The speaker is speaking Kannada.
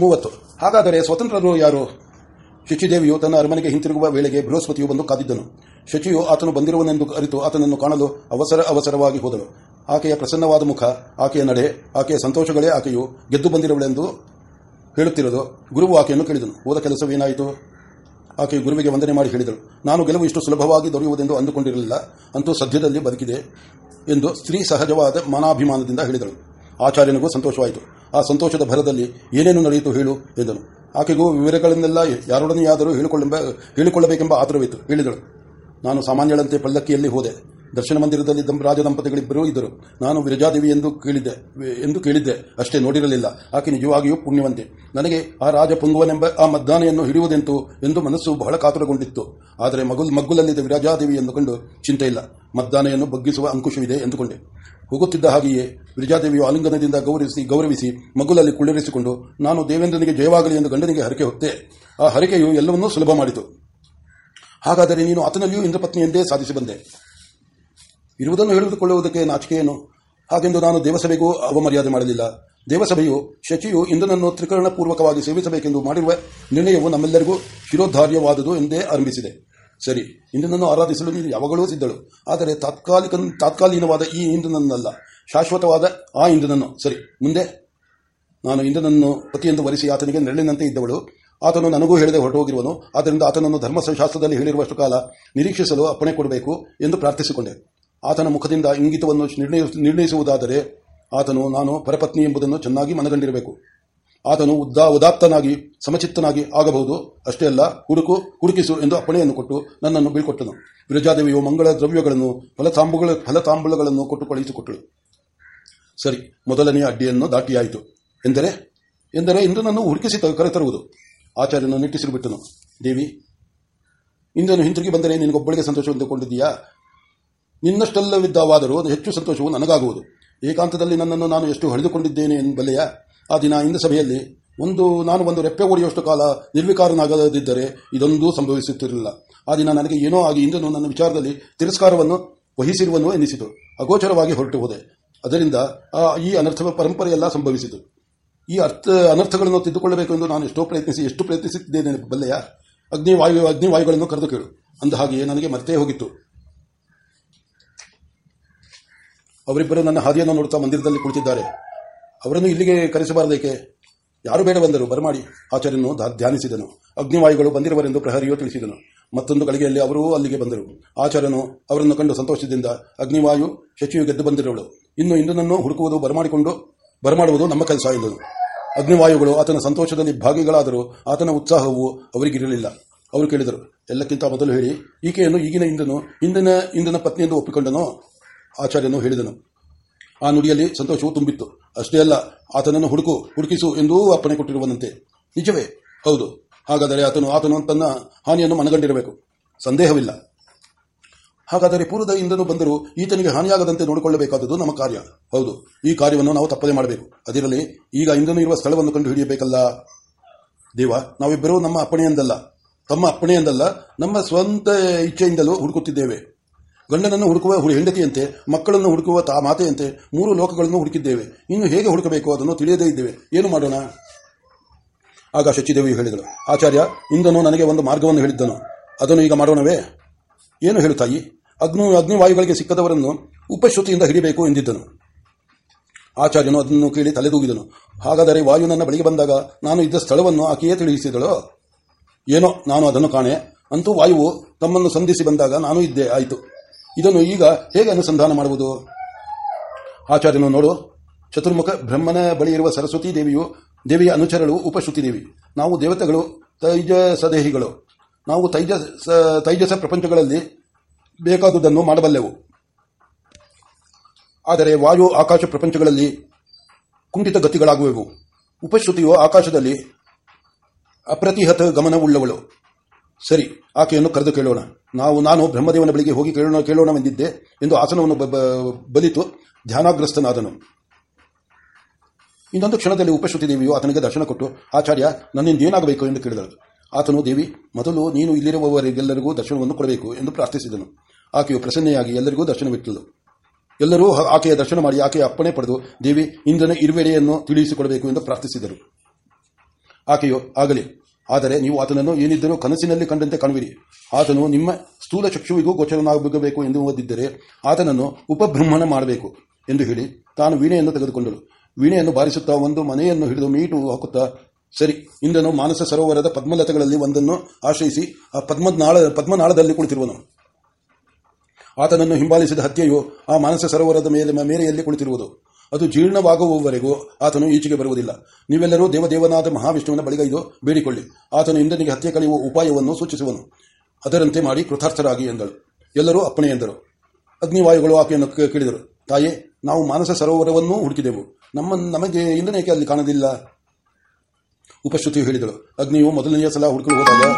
ಮೂವತ್ತು. ಹಾಗಾದರೆ ಸ್ವತಂತ್ರರು ಯಾರು? ಶಚಿದೇವಿಯು ತನ್ನ ಅರಮನೆಗೆ ಹಿಂತಿರುಗುವ ವೇಳೆಗೆ ಬೃಹಸ್ಪತಿಯು ಬಂದು ಕಾದಿದ್ದನು. ಶಚಿಯು ಆತನು ಬಂದಿರುವನೆಂದು ಅರಿತು ಆತನನ್ನು ಕಾಣಲು ಅವಸರ ಅವಸರವಾಗಿ ಹೋದಳು ಆಕೆಯ ಪ್ರಸನ್ನವಾದ ಮುಖ, ಆಕೆಯ ನಡೆ, ಆಕೆಯ ಸಂತೋಷಗಳೇ ಆಕೆಯು ಗೆದ್ದು ಬಂದಿರುವಳೆಂದು ಹೇಳುತ್ತಿರೋದು ಗುರುವು ಆಕೆಯನ್ನು ಕೇಳಿದನು. ಹೋದ ಕೆಲಸವೇನಾಯಿತು? ಆಕೆಯು ಗುರುವಿಗೆ ವಂದನೆ ಮಾಡಿ ಹೇಳಿದಳು. ನಾನು ಗೆಲುವು ಇಷ್ಟು ಸುಲಭವಾಗಿ ದೊರೆಯುವುದೆಂದು ಅಂದುಕೊಂಡಿರಲಿಲ್ಲ. ಅಂತೂ ಸದ್ಯದಲ್ಲಿ ಬದುಕಿದೆ ಎಂದು ಸ್ತ್ರೀ ಸಹಜವಾದ ಮಾನಾಭಿಮಾನದಿಂದ ಹೇಳಿದಳು. ಆಚಾರ್ಯನಿಗೂ ಸಂತೋಷವಾಯಿತು. ಆ ಸಂತೋಷದ ಭರದಲ್ಲಿ ಏನೇನು ನಡೆಯಿತು ಹೇಳು ಎಂದನು. ಆಕೆಗೂ ವಿವರಗಳನ್ನೆಲ್ಲ ಯಾರೊಡನೆಯಾದರೂ ಹೇಳಿಕೊಳ್ಳೆಂಬ, ಹೇಳಿಕೊಳ್ಳಬೇಕೆಂಬ ಆತರವಿತ್ತು. ಹೇಳಿದಳು. ನಾನು ಸಾಮಾನ್ಯಳಂತೆ ಪಲ್ಲಕ್ಕಿಯಲ್ಲಿ ಹೋದೆ. ದರ್ಶನ ಮಂದಿರದಲ್ಲಿ ರಾಜ ದಂಪತಿಗಳಿಬ್ಬರೂ ಇದ್ದರು. ನಾನು ವಿರಜಾದೇವಿ ಎಂದು ಕೇಳಿದ್ದೆ ಎಂದು ಕೇಳಿದ್ದೆ. ಅಷ್ಟೇ ನೋಡಿರಲಿಲ್ಲ. ಆಕೆ ನಿಜವಾಗಿಯೂ ಪುಣ್ಯವಂತೆ. ನನಗೆ ಆ ರಾಜ ಪುಂಗುವನೆಂಬ ಆ ಮದ್ದಾನೆಯನ್ನು ಹಿಡಿಯುವುದೆಂತು ಎಂದು ಮನಸ್ಸು ಬಹಳ ಕಾತುರಗೊಂಡಿತ್ತು. ಆದರೆ ಮಗುಲ್, ಮಗ್ಗುಲಲ್ಲಿದ್ದ ವಿರಜಾದೇವಿ ಎಂದುಕೊಂಡು ಚಿಂತೆ ಇಲ್ಲ ಮದ್ದಾನೆಯನ್ನು ಬಗ್ಗಿಸುವ ಅಂಕುಶವಿದೆ ಎಂದುಕೊಂಡೆ. ಹೋಗುತ್ತಿದ್ದ ಹಾಗೆಯೇ ವಿರಜಾದೇವಿಯು ಆಲಿಂಗನದಿಂದ ಗೌರವಿಸಿ ಗೌರವಿಸಿ ಮಗುಲಲ್ಲಿ ಕುಳ್ಳಿರಿಸಿಕೊಂಡು, ನಾನು ದೇವೇಂದ್ರನಿಗೆ ಜಯವಾಗಲಿ ಎಂದು ಗಂಡನಿಗೆ ಹರಕೆ ಹೊತ್ತೆ. ಆ ಹರಕೆಯು ಎಲ್ಲವನ್ನೂ ಸುಲಭ ಮಾಡಿತು. ಹಾಗಾದರೆ ನೀನು ಆತನಲ್ಲಿಯೂ ಇಂದ್ರಪತ್ನಿ ಎಂದೇ ಸಾಧಿಸಿ ಬಂದೆ. ಇರುವುದನ್ನು ಹೇಳಿದುಕೊಳ್ಳುವುದಕ್ಕೆ ನಾಚಿಕೆಯೇನು? ಹಾಗೆಂದು ನಾನು ದೇವಸಭೆಗೂ ಅವಮರ್ಯಾದೆ ಮಾಡಲಿಲ್ಲ. ದೇವಸಭೆಯು ಶಚಿಯು ಇಂದ್ರನನ್ನು ತ್ರಿಕರಣಪೂರ್ವಕವಾಗಿ ಸೇವಿಸಬೇಕೆಂದು ಮಾಡಿರುವ ನಿರ್ಣಯವು ನಮ್ಮೆಲ್ಲರಿಗೂ ಶಿರೋಧಾರ್ಯವಾದುದು ಎಂದೇ ಆರಂಭಿಸಿದೆ. ಸರಿ, ಇಂದ್ರನನ್ನು ಆರಾಧಿಸಲು ನೀನು ಯಾವಾಗಲೂ ಸಿದ್ಧಳು. ಆದರೆ ತಾತ್ಕಾಲಿಕ, ತಾತ್ಕಾಲೀನವಾದ ಈ ಇಂದ್ರನನ್ನಲ್ಲ, ಶಾಶ್ವತವಾದ ಆ ಇಂದ್ರನನ್ನು. ಸರಿ, ಮುಂದೆ. ನಾನು ಇಂದ್ರನನ್ನು ಪ್ರತಿಯೊಂದು ವರಿಸಿ ಆತನಿಗೆ ನೆರಳಿನಂತೆ ಇದ್ದವಳು. ಆತನು ನನಗೂ ಹೇಳದೆ ಹೊರಟೋಗಿರುವನು. ಆದ್ದರಿಂದ ಆತನನ್ನು ಧರ್ಮಶಾಸ್ತ್ರದಲ್ಲಿ ಹೇಳಿರುವಷ್ಟು ಕಾಲ ನಿರೀಕ್ಷಿಸಲು ಅಪ್ಪಣೆ ಕೊಡಬೇಕು ಎಂದು ಪ್ರಾರ್ಥಿಸಿಕೊಂಡೆ. ಆತನ ಮುಖದಿಂದ ಇಂಗಿತವನ್ನು ನಿರ್ಣಯಿಸ- ನಿರ್ಣಯಿಸುವುದಾದರೆ ಆತನು, ನಾನು ಪರಪತ್ನಿ ಎಂಬುದನ್ನು ಚೆನ್ನಾಗಿ ಮನಗಂಡಿರಬೇಕು. ಆತನು ಉದ್ದಾ ಉದಾತ್ತನಾಗಿ, ಸಮಚಿತ್ತನಾಗಿ ಆಗಬಹುದು. ಅಷ್ಟೇ ಅಲ್ಲ, ಹುಡುಕು ಹುಡುಕಿಸು ಎಂದು ಅಪ್ಪಣೆಯನ್ನು ಕೊಟ್ಟು ನನ್ನನ್ನು ಬೀಳ್ಕೊಟ್ಟನು. ವಿರಜಾದೇವಿಯು ಮಂಗಳ ದ್ರವ್ಯಗಳನ್ನು, ಫಲತಾಂಬುಗಳ ಫಲತಾಂಬುಳಗಳನ್ನು ಕೊಟ್ಟು ಕಳುಹಿಸಿಕೊಟ್ಟಳು. ಸರಿ, ಮೊದಲನೆಯ ಅಡ್ಡಿಯನ್ನು ದಾಟಿಯಾಯಿತು. ಎಂದರೆ? ಎಂದರೆ ಇಂದ್ರನನ್ನು ಹುಡುಕಿಸಿ ತ- ಕರೆತರುವುದು. ಆಚಾರ್ಯನು ನಿಟ್ಟಿಸಿರು ಬಿಟ್ಟನು ದೇವಿ, ಇಂದ್ರನು ಹಿಂತಿರುಗಿ ಬಂದರೆ ನಿನಗೊಬ್ಬಳಿಗೆ ಸಂತೋಷ ಎಂದುಕೊಂಡಿದ್ದೀಯಾ ನಿನ್ನಷ್ಟಲ್ಲವಿದ್ದವಾದರೂ ಹೆಚ್ಚು ಸಂತೋಷವು ನನಗಾಗುವುದು. ಏಕಾಂತದಲ್ಲಿ ನನ್ನನ್ನು ನಾನು ಎಷ್ಟು ಹಳೆದುಕೊಂಡಿದ್ದೇನೆ ಎಂಬಲ್ಲೆಯ? ಆ ದಿನ ಇಂದ ಸಭೆಯಲ್ಲಿ ಒಂದು, ನಾನು ಒಂದು ರೆಪ್ಪೆ ಓಡಿಯುವಷ್ಟು ಕಾಲ ನಿರ್ವಿಕಾರನಾಗದಿದ್ದರೆ ಇದೊಂದೂ ಸಂಭವಿಸುತ್ತಿರಲಿಲ್ಲ. ಆ ದಿನ ನನಗೆ ಏನೋ ಆಗಿ ಇಂದನು ನನ್ನ ವಿಚಾರದಲ್ಲಿ ತಿರಸ್ಕಾರವನ್ನು ವಹಿಸಿರುವನು ಎನಿಸಿತು. ಅಗೋಚರವಾಗಿ ಹೊರಟು ಹೋದೆ. ಅದರಿಂದ ಈ ಅನರ್ಥ ಪರಂಪರೆಯೆಲ್ಲ ಸಂಭವಿಸಿತು. ಈ ಅರ್ಥ, ಅನರ್ಥಗಳನ್ನು ತಿದ್ದುಕೊಳ್ಳಬೇಕು ಎಂದು ನಾನು ಎಷ್ಟೋ ಪ್ರಯತ್ನಿಸಿ, ಎಷ್ಟು ಪ್ರಯತ್ನಿಸುತ್ತಿದ್ದೇನೆ ಬಲ್ಲೆಯ? ಅಗ್ನಿವಾಯು ಅಗ್ನಿವಾಯುಗಳನ್ನು ಕರೆದು ಕೇಳು. ಅಂದ ಹಾಗೆಯೇ ನನಗೆ ಮರ್ತೇ ಹೋಗಿತ್ತು. ಅವರಿಬ್ಬರು ನನ್ನ ಹಾದಿಯನ್ನು ನೋಡುತ್ತಾ ಮಂದಿರದಲ್ಲಿ ಕುಳಿತಿದ್ದಾರೆ. ಅವರನ್ನು ಇಲ್ಲಿಗೆ ಕರೆಸಬಾರದೇಕೆ? ಯಾರು ಬೇಡ ಬಂದರು ಬರಮಾಡಿ. ಆಚಾರ್ಯನು ಧ್ಯಾನಿಸಿದನು. ಅಗ್ನಿವಾಯುಗಳು ಬಂದಿರುವರೆಂದು ಪ್ರಹರಿಯು ತಿಳಿಸಿದನು. ಮತ್ತೊಂದು ಗಳಿಗೆಯಲ್ಲಿ ಅವರೂ ಅಲ್ಲಿಗೆ ಬಂದರು. ಆಚಾರ್ಯನು ಅವರನ್ನು ಕಂಡು ಸಂತೋಷದಿಂದ, ಅಗ್ನಿವಾಯು, ಶಚಿಯು ಗೆದ್ದು ಬಂದಿರುವಳು. ಇನ್ನು ಇಂದ್ರನನ್ನು ಹುಡುಕುವುದು ಬರಮಾಡಿಕೊಂಡು, ಬರಮಾಡುವುದು ನಮ್ಮ ಕೆಲಸ ಎಂದನು. ಅಗ್ನಿವಾಯುಗಳು ಆತನ ಸಂತೋಷದಲ್ಲಿ ಭಾಗಿಗಳಾದರೂ ಆತನ ಉತ್ಸಾಹವು ಅವರಿಗಿರಲಿಲ್ಲ. ಅವರು ಕೇಳಿದರು, ಎಲ್ಲಕ್ಕಿಂತ ಮೊದಲು ಹೇಳಿ, ಈಕೆಯನ್ನು ಈಗಿನ ಇಂದನು ಇಂದಿನ ಇಂದಿನ ಪತ್ನಿಯೆಂದು ಒಪ್ಪಿಕೊಂಡನು? ಆಚಾರ್ಯನು ಹೇಳಿದನು ಆ ನುಡಿಯಲ್ಲಿ ಸಂತೋಷವು ತುಂಬಿತ್ತು. ಅಷ್ಟೇ ಅಲ್ಲ, ಆತನನ್ನು ಹುಡುಕು, ಹುಡುಕಿಸು ಎಂದೂ ಅಪ್ಪಣೆ ಕೊಟ್ಟಿರುವಂತೆ ನಿಜವೇ? ಹೌದು. ಹಾಗಾದರೆ ಆತನು ಆತನು ತನ್ನ ಹಾನಿಯನ್ನು ಮನಗಂಡಿರಬೇಕು. ಸಂದೇಹವಿಲ್ಲ. ಹಾಗಾದರೆ ಪೂರ್ವದ ಇಂದನು ಬಂದರೂ ಈತನಿಗೆ ಹಾನಿಯಾಗದಂತೆ ನೋಡಿಕೊಳ್ಳಬೇಕಾದದ್ದು ನಮ್ಮ ಕಾರ್ಯ. ಹೌದು. ಈ ಕಾರ್ಯವನ್ನು ನಾವು ತಪ್ಪದೇ ಮಾಡಬೇಕು. ಅದಿರಲಿ, ಈಗ ಇಂದನು ಇರುವ ಸ್ಥಳವನ್ನು ಕಂಡು ಹಿಡಿಯಬೇಕಲ್ಲ? ದೇವ, ನಾವಿಬ್ಬರೂ ನಮ್ಮ ಅಪ್ಪಣೆಯಿಂದಲ್ಲ. ತಮ್ಮ ಅಪ್ಪಣೆಯಿಂದಲ್ಲ, ನಮ್ಮ ಸ್ವಂತ ಇಚ್ಛೆಯಿಂದಲೂ ಹುಡುಕುತ್ತಿದ್ದೇವೆ. ಗಂಡನನ್ನು ಹುಡುಕುವ ಹುಡು- ಹೆಂಡತಿಯಂತೆ, ಮಕ್ಕಳನ್ನು ಹುಡುಕುವ ತಾ ಮಾತೆಯಂತೆ ಮೂರು ಲೋಕಗಳನ್ನು ಹುಡುಕಿದ್ದೇವೆ. ಇನ್ನು ಹೇಗೆ ಹುಡುಕಬೇಕು ಅದನ್ನು ತಿಳಿಯದೇ ಇದ್ದೇವೆ. ಏನು ಮಾಡೋಣ? ಆಗ ಶಚಿದೇವಿಯು ಹೇಳಿದಳು, ಆಚಾರ್ಯ ಇಂದನು ನನಗೆ ಒಂದು ಮಾರ್ಗವನ್ನು ಹೇಳಿದ್ದನು. ಅದನ್ನು ಈಗ ಮಾಡೋಣವೇ? ಏನು ಹೇಳು ತಾಯಿ? ಅಗ್ನಿ, ಅಗ್ನಿವಾಯುಗಳಿಗೆ ಸಿಕ್ಕದವರನ್ನು ಉಪಶ್ರುತಿಯಿಂದ ಹಿಡಿಬೇಕು ಎಂದಿದ್ದನು. ಆಚಾರ್ಯನು ಅದನ್ನು ಕೇಳಿ ತಲೆದೂಗಿದನು. ಹಾಗಾದರೆ ವಾಯು ನನ್ನ ಬಳಿಗೆ ಬಂದಾಗ ನಾನು ಇದ್ದ ಸ್ಥಳವನ್ನು ಆಕೆಯೇ ತಿಳಿಸಿದಳು? ಏನೋ, ನಾನು ಅದನ್ನು ಕಾಣೆ. ಅಂತೂ ವಾಯುವು ತಮ್ಮನ್ನು ಸಂಧಿಸಿ ಬಂದಾಗ ನಾನು ಇದ್ದೆ, ಆಯಿತು. ಇದನ್ನು ಈಗ ಹೇಗೆ ಅನುಸಂಧಾನ ಮಾಡುವುದು? ಆಚಾರ್ಯನು ನೋಡು, ಚತುರ್ಮುಖ ಬ್ರಹ್ಮನ ಬಳಿ ಇರುವ ಸರಸ್ವತಿ ದೇವಿಯು ದೇವಿಯ ಅನುಚರಳು, ಉಪಶ್ರುತಿ ದೇವಿ. ನಾವು ದೇವತೆಗಳು ತೈಜಸದೇಹಿಗಳು ನಾವು ತೈಜ ತೈಜಸ ಪ್ರಪಂಚಗಳಲ್ಲಿ ಬೇಕಾದುದನ್ನು ಮಾಡಬಲ್ಲೆವು. ಆದರೆ ವಾಯು ಆಕಾಶ ಪ್ರಪಂಚಗಳಲ್ಲಿ ಕುಂಠಿತ ಗತಿಗಳಾಗುವೆವು. ಉಪಶ್ರುತಿಯು ಆಕಾಶದಲ್ಲಿ ಅಪ್ರತಿಹತ ಗಮನವುಳ್ಳವಳು. ಸರಿ, ಆಕೆಯನ್ನು ಕರೆದು ಕೇಳೋಣ. ನಾವು, ನಾನು ಬ್ರಹ್ಮದೇವನ ಬಳಿಗೆ ಹೋಗಿ ಕೇಳೋಣ, ಕೇಳೋಣವೆಂದಿದ್ದೆ ಎಂದು ಆಸನವನ್ನು ಬಲಿತು ಧ್ಯಾನಗ್ರಸ್ತನಾದನು. ಇನ್ನೊಂದು ಕ್ಷಣದಲ್ಲಿ ಉಪಶ್ರುತಿ ದೇವಿಯು ಆತನಿಗೆ ದರ್ಶನ ಕೊಟ್ಟು, ಆಚಾರ್ಯ, ನನ್ನಿಂದ ಏನಾಗಬೇಕು ಎಂದು ಕೇಳಿದಳು. ಆತನು, ದೇವಿ, ಮೊದಲು ನೀನು ಇಲ್ಲಿರುವವರಿಗೆಲ್ಲರಿಗೂ ದರ್ಶನವನ್ನು ಕೊಡಬೇಕು ಎಂದು ಪ್ರಾರ್ಥಿಸಿದನು. ಆಕೆಯು ಪ್ರಸನ್ನೆಯಾಗಿ ಎಲ್ಲರಿಗೂ ದರ್ಶನವಿಟ್ಟಳು. ಎಲ್ಲರೂ ಆಕೆಯ ದರ್ಶನ ಮಾಡಿ ಆಕೆಯ ಅಪ್ಪಣೆ ಪಡೆದು, ದೇವಿ, ಇಂದ್ರನ ಇರುವೆಡೆಯನ್ನು ತಿಳಿಸಿಕೊಡಬೇಕು ಎಂದು ಪ್ರಾರ್ಥಿಸಿದರು. ಆಕೆಯು, ಆಗಲಿ ಆದರೆ ನೀವು ಆತನನ್ನು ಏನಿದ್ದರೂ ಕನಸಿನಲ್ಲಿ ಕಂಡಂತೆ ಕಾಣುವಿರಿ. ಆತನು ನಿಮ್ಮ ಸ್ಥೂಲ ಚಕ್ಷುವಿಗೂ ಗೋಚರನಾಗಬೇಕು ಎಂದು ಓದಿದ್ದರೆ ಆತನನ್ನು ಉಪಬ್ರಹ್ಮಣ ಮಾಡಬೇಕು ಎಂದು ಹೇಳಿ ತಾನು ವೀಣೆಯನ್ನು ತೆಗೆದುಕೊಂಡಳು. ವೀಣೆಯನ್ನು ಬಾರಿಸುತ್ತಾ ಒಂದು ಮನೆಯನ್ನು ಹಿಡಿದು ಮೀಟು ಹಾಕುತ್ತಾ, ಸರಿ ಇಂದನು ಮಾನಸ ಸರೋವರದ ಪದ್ಮಲತೆಗಳಲ್ಲಿ ಒಂದನ್ನು ಆಶ್ರಯಿಸಿ ಆ ಪದ್ಮನಾಳ, ಪದ್ಮನಾಳದಲ್ಲಿ ಕುಳಿತಿರುವನು. ಆತನನ್ನು ಹಿಂಬಾಲಿಸಿದ ಹತ್ಯೆಯು ಆ ಮಾನಸ ಸರೋವರದ ಮೇಲೆ, ಮೇರೆಯಲ್ಲಿ ಕುಳಿತಿರುವುದು. ಅದು ಜೀರ್ಣವಾಗುವವರೆಗೂ ಆತನು ಈಚೆಗೆ ಬರುವುದಿಲ್ಲ. ನೀವೆಲ್ಲರೂ ದೇವದೇವನಾದ ಮಹಾವಿಷ್ಣುವಿನ ಬಳಿಗೈದು ಬೇಡಿಕೊಳ್ಳಿ. ಆತನು ಇಂದ್ರನಿಗೆ ಹತ್ಯೆ ಕಳೆಯುವ ಉಪಾಯವನ್ನು ಸೂಚಿಸುವನು. ಅದರಂತೆ ಮಾಡಿ ಕೃತಾರ್ಥರಾಗಿ ಎಂದಳು. ಎಲ್ಲರೂ ಅಪ್ಪಣೆ ಎಂದರು. ಅಗ್ನಿವಾಯುಗಳು ಆಕೆಯನ್ನು ಕೇಳಿದರು. ತಾಯೇ, ನಾವು ಮಾನಸ ಸರೋವರವನ್ನೂ ಹುಡುಕಿದೆವು. ನಮ್ಮ, ನಮಗೆ ಇಂದ್ರನೇಕೆ ಅಲ್ಲಿ ಕಾಣದಿಲ್ಲ? ಉಪಶ್ರುತಿಯು ಹೇಳಿದಳು. ಅಗ್ನಿಯು ಮೊದಲನೆಯ ಸಲ ಹುಡುಕಲು ಹೋದಾಗ